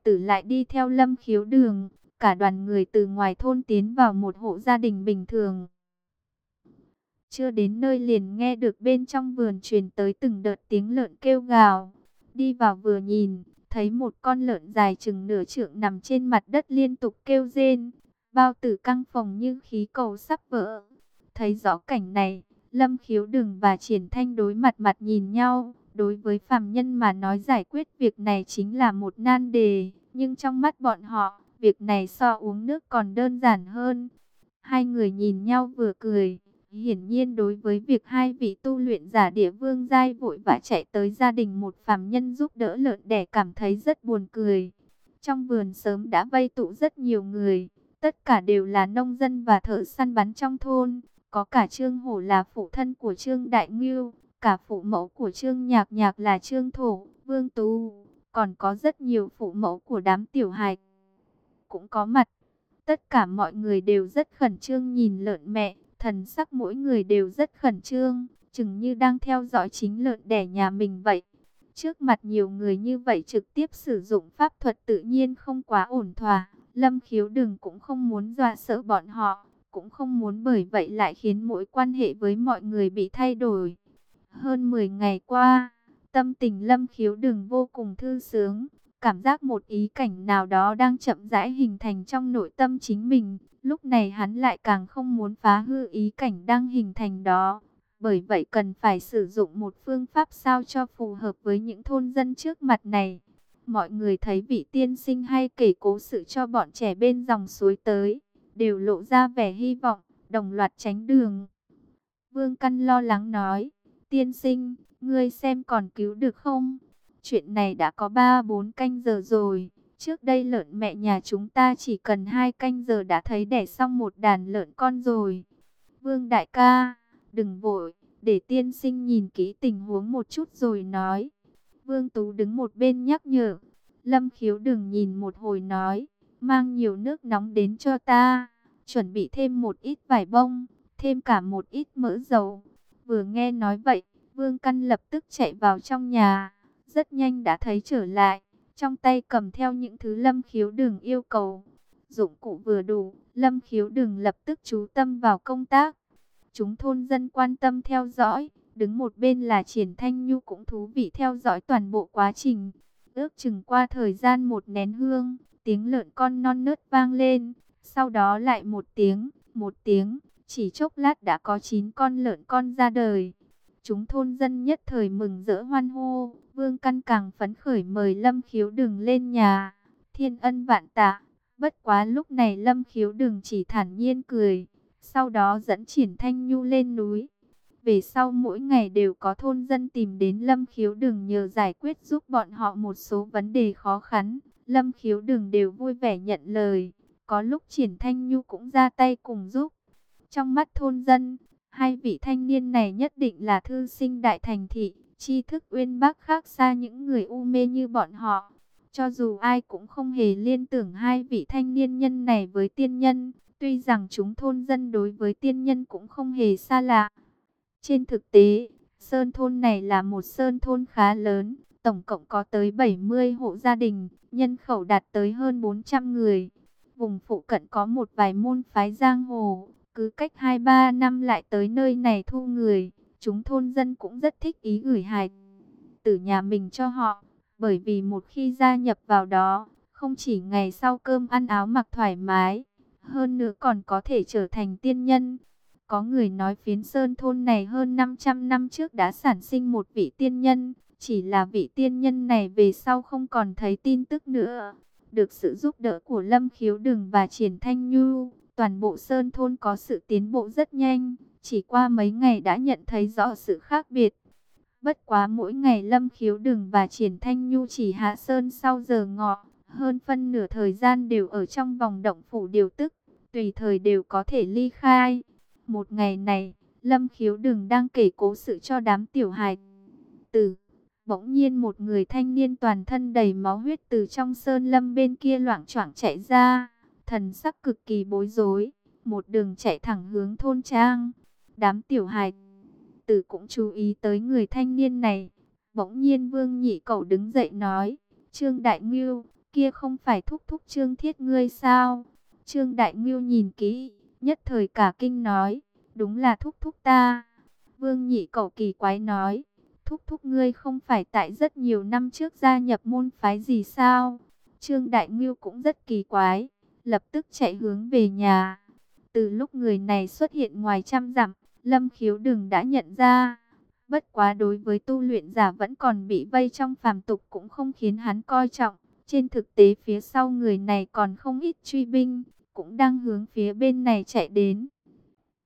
tử lại đi theo lâm khiếu đường, cả đoàn người từ ngoài thôn tiến vào một hộ gia đình bình thường. Chưa đến nơi liền nghe được bên trong vườn truyền tới từng đợt tiếng lợn kêu gào. Đi vào vừa nhìn, thấy một con lợn dài chừng nửa trượng nằm trên mặt đất liên tục kêu rên. Bao tử căng phòng như khí cầu sắp vỡ. Thấy rõ cảnh này, Lâm Khiếu Đừng và Triển Thanh đối mặt mặt nhìn nhau. Đối với phàm nhân mà nói giải quyết việc này chính là một nan đề, nhưng trong mắt bọn họ, việc này so uống nước còn đơn giản hơn. Hai người nhìn nhau vừa cười, hiển nhiên đối với việc hai vị tu luyện giả địa vương giai vội vã chạy tới gia đình một phàm nhân giúp đỡ lợn đẻ cảm thấy rất buồn cười. Trong vườn sớm đã vây tụ rất nhiều người, tất cả đều là nông dân và thợ săn bắn trong thôn, có cả Trương Hổ là phụ thân của Trương Đại Ngưu, cả phụ mẫu của Trương Nhạc Nhạc là Trương Thổ, Vương Tú, còn có rất nhiều phụ mẫu của đám tiểu hài cũng có mặt. Tất cả mọi người đều rất khẩn trương nhìn lợn mẹ, thần sắc mỗi người đều rất khẩn trương, chừng như đang theo dõi chính lợn đẻ nhà mình vậy. Trước mặt nhiều người như vậy trực tiếp sử dụng pháp thuật tự nhiên không quá ổn thỏa, Lâm Khiếu Đừng cũng không muốn dọa sợ bọn họ, cũng không muốn bởi vậy lại khiến mối quan hệ với mọi người bị thay đổi. Hơn 10 ngày qua, tâm tình Lâm Khiếu Đừng vô cùng thư sướng, cảm giác một ý cảnh nào đó đang chậm rãi hình thành trong nội tâm chính mình. Lúc này hắn lại càng không muốn phá hư ý cảnh đang hình thành đó. Bởi vậy cần phải sử dụng một phương pháp sao cho phù hợp với những thôn dân trước mặt này. Mọi người thấy vị tiên sinh hay kể cố sự cho bọn trẻ bên dòng suối tới, đều lộ ra vẻ hy vọng, đồng loạt tránh đường. Vương Căn lo lắng nói, tiên sinh, ngươi xem còn cứu được không? Chuyện này đã có 3-4 canh giờ rồi. Trước đây lợn mẹ nhà chúng ta chỉ cần hai canh giờ đã thấy đẻ xong một đàn lợn con rồi. Vương đại ca, đừng vội, để tiên sinh nhìn kỹ tình huống một chút rồi nói. Vương Tú đứng một bên nhắc nhở. Lâm khiếu đừng nhìn một hồi nói, mang nhiều nước nóng đến cho ta. Chuẩn bị thêm một ít vải bông, thêm cả một ít mỡ dầu. Vừa nghe nói vậy, Vương Căn lập tức chạy vào trong nhà rất nhanh đã thấy trở lại, trong tay cầm theo những thứ lâm khiếu đường yêu cầu. Dụng cụ vừa đủ, lâm khiếu đường lập tức chú tâm vào công tác. Chúng thôn dân quan tâm theo dõi, đứng một bên là triển thanh nhu cũng thú vị theo dõi toàn bộ quá trình. Ước chừng qua thời gian một nén hương, tiếng lợn con non nớt vang lên, sau đó lại một tiếng, một tiếng, chỉ chốc lát đã có 9 con lợn con ra đời. Chúng thôn dân nhất thời mừng rỡ hoan hô, Vương Căn càng phấn khởi mời Lâm Khiếu Đừng lên nhà. Thiên ân vạn tạ. Bất quá lúc này Lâm Khiếu Đừng chỉ thản nhiên cười. Sau đó dẫn triển Thanh Nhu lên núi. Về sau mỗi ngày đều có thôn dân tìm đến Lâm Khiếu Đừng nhờ giải quyết giúp bọn họ một số vấn đề khó khăn. Lâm Khiếu Đừng đều vui vẻ nhận lời. Có lúc triển Thanh Nhu cũng ra tay cùng giúp. Trong mắt thôn dân, hai vị thanh niên này nhất định là thư sinh đại thành thị tri thức uyên bác khác xa những người u mê như bọn họ. Cho dù ai cũng không hề liên tưởng hai vị thanh niên nhân này với tiên nhân, tuy rằng chúng thôn dân đối với tiên nhân cũng không hề xa lạ. Trên thực tế, sơn thôn này là một sơn thôn khá lớn, tổng cộng có tới 70 hộ gia đình, nhân khẩu đạt tới hơn 400 người. Vùng phụ cận có một vài môn phái giang hồ, cứ cách 2-3 năm lại tới nơi này thu người, chúng thôn dân cũng rất thích ý gửi hài tử nhà mình cho họ. Bởi vì một khi gia nhập vào đó, không chỉ ngày sau cơm ăn áo mặc thoải mái, hơn nữa còn có thể trở thành tiên nhân. Có người nói phiến sơn thôn này hơn 500 năm trước đã sản sinh một vị tiên nhân, chỉ là vị tiên nhân này về sau không còn thấy tin tức nữa. Được sự giúp đỡ của Lâm Khiếu Đừng và Triển Thanh Nhu, toàn bộ sơn thôn có sự tiến bộ rất nhanh, chỉ qua mấy ngày đã nhận thấy rõ sự khác biệt. Bất quá mỗi ngày Lâm Khiếu Đừng và Triển Thanh Nhu chỉ hạ sơn sau giờ ngọ, hơn phân nửa thời gian đều ở trong vòng động phủ điều tức, tùy thời đều có thể ly khai. Một ngày này, Lâm Khiếu Đừng đang kể cố sự cho đám tiểu hài tử. Bỗng nhiên một người thanh niên toàn thân đầy máu huyết từ trong sơn lâm bên kia loảng choảng chạy ra, thần sắc cực kỳ bối rối, một đường chạy thẳng hướng thôn trang. Đám tiểu hài tử cũng chú ý tới người thanh niên này. Bỗng nhiên Vương Nhị Cẩu đứng dậy nói, Trương Đại Ngưu, kia không phải thúc thúc Trương Thiết ngươi sao? Trương Đại Ngưu nhìn kỹ, nhất thời cả kinh nói, đúng là thúc thúc ta. Vương Nhị Cẩu kỳ quái nói, thúc thúc ngươi không phải tại rất nhiều năm trước gia nhập môn phái gì sao? Trương Đại Ngưu cũng rất kỳ quái, lập tức chạy hướng về nhà. Từ lúc người này xuất hiện ngoài trăm dặm, Lâm khiếu đừng đã nhận ra. Bất quá đối với tu luyện giả vẫn còn bị vây trong phàm tục cũng không khiến hắn coi trọng. Trên thực tế phía sau người này còn không ít truy binh, cũng đang hướng phía bên này chạy đến.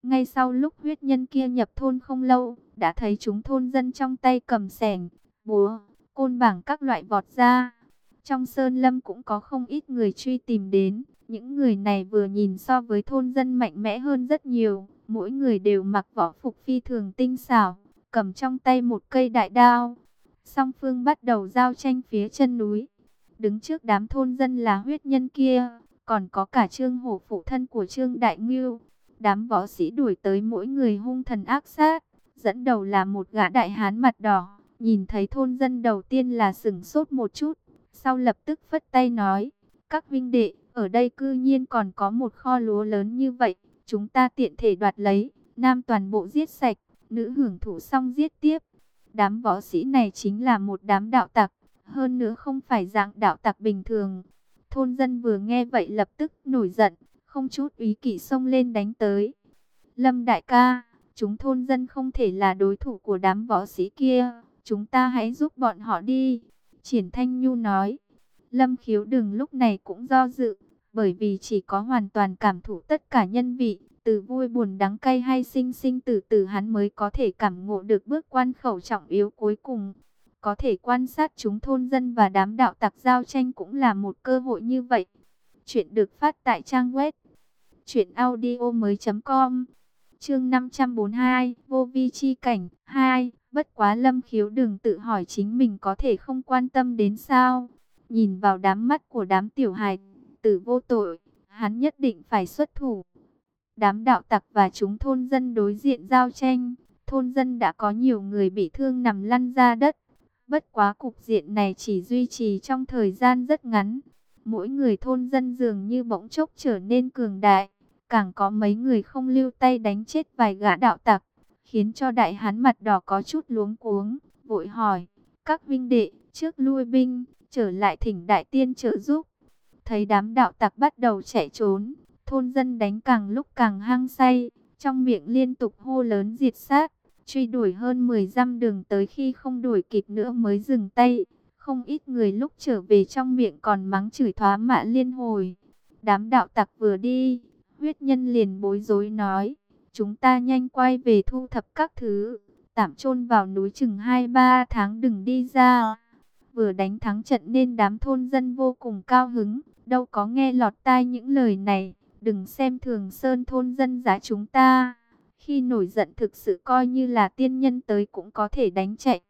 Ngay sau lúc huyết nhân kia nhập thôn không lâu, đã thấy chúng thôn dân trong tay cầm sẻng, búa, côn bảng các loại vọt ra. Trong sơn lâm cũng có không ít người truy tìm đến, những người này vừa nhìn so với thôn dân mạnh mẽ hơn rất nhiều, mỗi người đều mặc võ phục phi thường tinh xảo, cầm trong tay một cây đại đao. Song phương bắt đầu giao tranh phía chân núi. Đứng trước đám thôn dân là huyết nhân kia, còn có cả trương hổ phụ thân của trương đại ngưu. Đám võ sĩ đuổi tới mỗi người hung thần ác sát, dẫn đầu là một gã đại hán mặt đỏ. Nhìn thấy thôn dân đầu tiên là sừng sốt một chút, sau lập tức phất tay nói, các vinh đệ, ở đây cư nhiên còn có một kho lúa lớn như vậy, chúng ta tiện thể đoạt lấy, nam toàn bộ giết sạch, nữ hưởng thụ xong giết tiếp. Đám võ sĩ này chính là một đám đạo tặc, hơn nữa không phải dạng đạo tặc bình thường. Thôn dân vừa nghe vậy lập tức nổi giận, không chút ý kỷ xông lên đánh tới. Lâm đại ca, chúng thôn dân không thể là đối thủ của đám võ sĩ kia, chúng ta hãy giúp bọn họ đi. Triển Thanh Nhu nói, Lâm khiếu đừng lúc này cũng do dự, bởi vì chỉ có hoàn toàn cảm thụ tất cả nhân vị, từ vui buồn đắng cay hay sinh sinh tử tử hắn mới có thể cảm ngộ được bước quan khẩu trọng yếu cuối cùng. Có thể quan sát chúng thôn dân và đám đạo tặc giao tranh cũng là một cơ hội như vậy. Chuyện được phát tại trang web truyệnaudiomoi.com. Chương 542, vô vi chi cảnh 2, bất quá Lâm Khiếu đừng tự hỏi chính mình có thể không quan tâm đến sao? Nhìn vào đám mắt của đám tiểu hài tử vô tội, hắn nhất định phải xuất thủ. Đám đạo tặc và chúng thôn dân đối diện giao tranh, thôn dân đã có nhiều người bị thương nằm lăn ra đất. Bất quá cục diện này chỉ duy trì trong thời gian rất ngắn. Mỗi người thôn dân dường như bỗng chốc trở nên cường đại. Càng có mấy người không lưu tay đánh chết vài gã đạo tặc. Khiến cho đại hán mặt đỏ có chút luống cuống. Vội hỏi, các vinh đệ, trước lui binh, trở lại thỉnh đại tiên trợ giúp. Thấy đám đạo tặc bắt đầu chạy trốn, thôn dân đánh càng lúc càng hăng say, trong miệng liên tục hô lớn diệt sát, truy đuổi hơn 10 dặm đường tới khi không đuổi kịp nữa mới dừng tay. Không ít người lúc trở về trong miệng còn mắng chửi thóa mạ liên hồi. Đám đạo tặc vừa đi, huyết nhân liền bối rối nói, chúng ta nhanh quay về thu thập các thứ, tạm chôn vào núi chừng 2-3 tháng đừng đi ra. Vừa đánh thắng trận nên đám thôn dân vô cùng cao hứng, đâu có nghe lọt tai những lời này, đừng xem thường sơn thôn dân giá chúng ta. Khi nổi giận thực sự coi như là tiên nhân tới cũng có thể đánh chạy.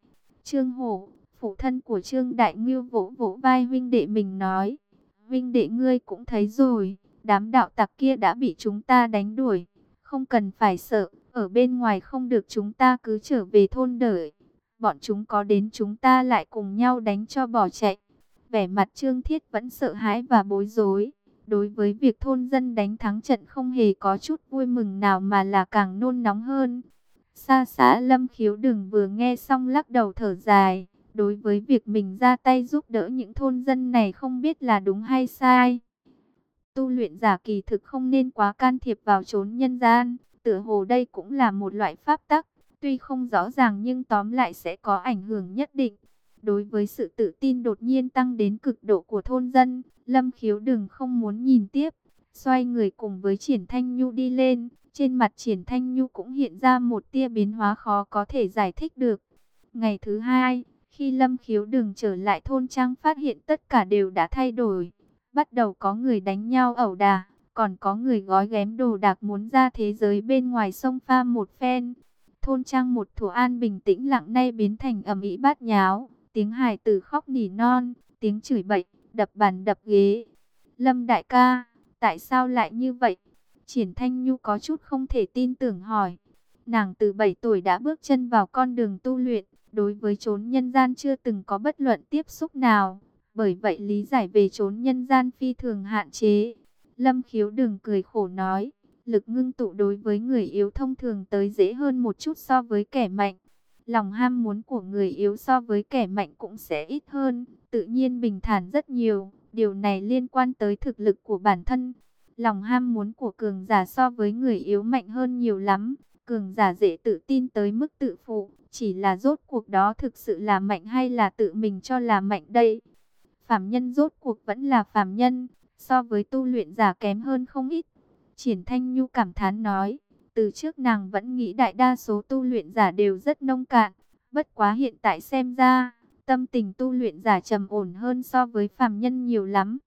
Trương Hổ, phụ thân của Trương Đại Ngưu vỗ vỗ vai huynh đệ mình nói. Huynh đệ ngươi cũng thấy rồi, đám đạo tặc kia đã bị chúng ta đánh đuổi. Không cần phải sợ, ở bên ngoài không được chúng ta cứ trở về thôn đợi. Bọn chúng có đến chúng ta lại cùng nhau đánh cho bỏ chạy. Vẻ mặt Trương Thiết vẫn sợ hãi và bối rối. Đối với việc thôn dân đánh thắng trận không hề có chút vui mừng nào mà là càng nôn nóng hơn. Xa xã lâm khiếu đừng vừa nghe xong lắc đầu thở dài. Đối với việc mình ra tay giúp đỡ những thôn dân này không biết là đúng hay sai. Tu luyện giả kỳ thực không nên quá can thiệp vào chốn nhân gian. Tựa hồ đây cũng là một loại pháp tắc. Tuy không rõ ràng nhưng tóm lại sẽ có ảnh hưởng nhất định. Đối với sự tự tin đột nhiên tăng đến cực độ của thôn dân, Lâm khiếu đừng không muốn nhìn tiếp. Xoay người cùng với Triển Thanh Nhu đi lên, trên mặt Triển Thanh Nhu cũng hiện ra một tia biến hóa khó có thể giải thích được. Ngày thứ hai, khi Lâm khiếu đừng trở lại thôn trang phát hiện tất cả đều đã thay đổi. Bắt đầu có người đánh nhau ẩu đà, còn có người gói ghém đồ đạc muốn ra thế giới bên ngoài sông pha một phen. Thôn trang một thủ an bình tĩnh lặng nay biến thành ầm ĩ bát nháo, tiếng hài tử khóc nỉ non, tiếng chửi bậy, đập bàn đập ghế. Lâm đại ca, tại sao lại như vậy? Triển Thanh Nhu có chút không thể tin tưởng hỏi. Nàng từ 7 tuổi đã bước chân vào con đường tu luyện, đối với chốn nhân gian chưa từng có bất luận tiếp xúc nào. Bởi vậy lý giải về chốn nhân gian phi thường hạn chế. Lâm khiếu đừng cười khổ nói, lực ngưng tụ đối với người yếu thông thường tới dễ hơn một chút so với kẻ mạnh. Lòng ham muốn của người yếu so với kẻ mạnh cũng sẽ ít hơn, tự nhiên bình thản rất nhiều. Điều này liên quan tới thực lực của bản thân. Lòng ham muốn của cường giả so với người yếu mạnh hơn nhiều lắm. Cường giả dễ tự tin tới mức tự phụ. Chỉ là rốt cuộc đó thực sự là mạnh hay là tự mình cho là mạnh đây. Phạm nhân rốt cuộc vẫn là phạm nhân. So với tu luyện giả kém hơn không ít. Triển Thanh Nhu cảm thán nói. Từ trước nàng vẫn nghĩ đại đa số tu luyện giả đều rất nông cạn. Bất quá hiện tại xem ra, tâm tình tu luyện giả trầm ổn hơn so với phàm nhân nhiều lắm.